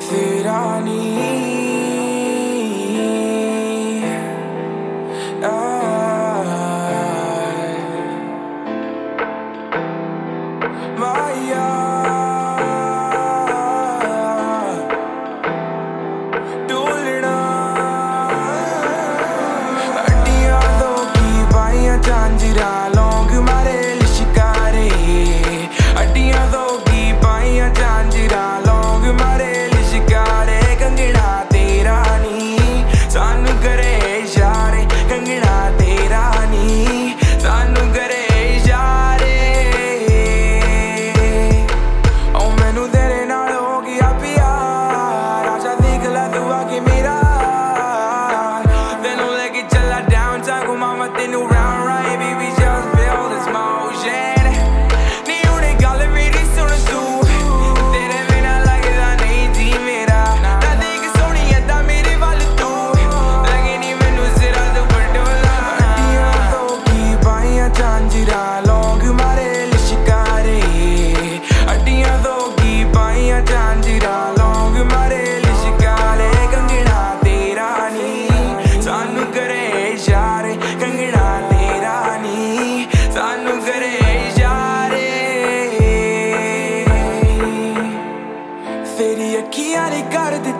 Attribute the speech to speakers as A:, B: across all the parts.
A: Feed our need. I, ah. my eyes.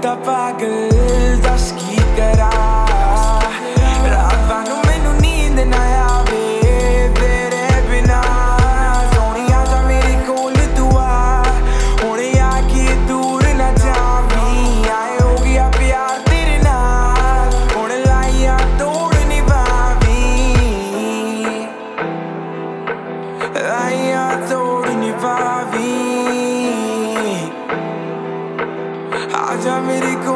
A: der bare glæde, der skete der Norteamericano